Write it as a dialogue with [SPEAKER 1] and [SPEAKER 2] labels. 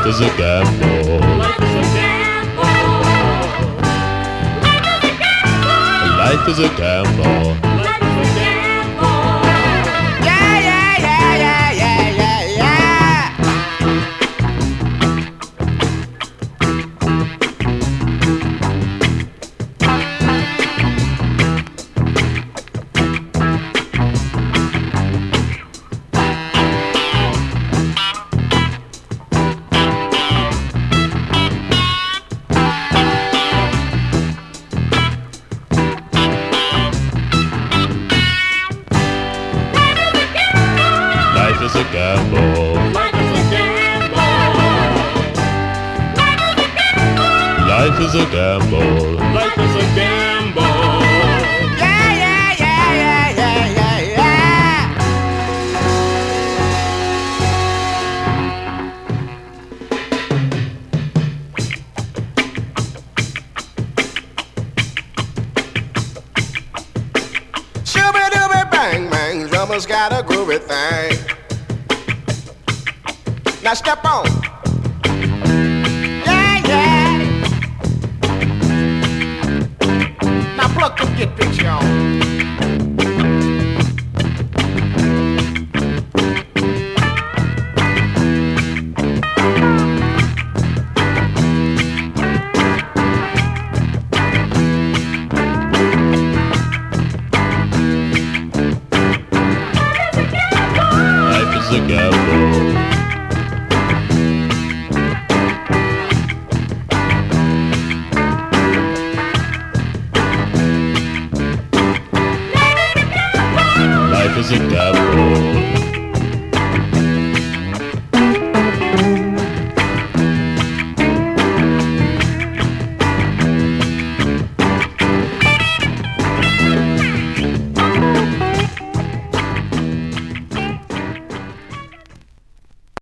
[SPEAKER 1] Life is a gamble.
[SPEAKER 2] Life is a gamble.
[SPEAKER 1] Life is a gamble.
[SPEAKER 2] Life is a gamble.
[SPEAKER 1] Life is a gamble.
[SPEAKER 2] Life is a gamble.
[SPEAKER 1] Life is a gamble.
[SPEAKER 3] Yeah, yeah, yeah, yeah, yeah, yeah, yeah. Shooby dooby bang bang, drummer's got a groovy thing. Now step on. Yeah, yeah. Now pluck them, get picture on.
[SPEAKER 2] Life is a devil.